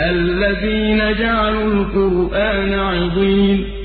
الَّذِينَ جَعَلُوا الْقُرْآنَ عِضِينَ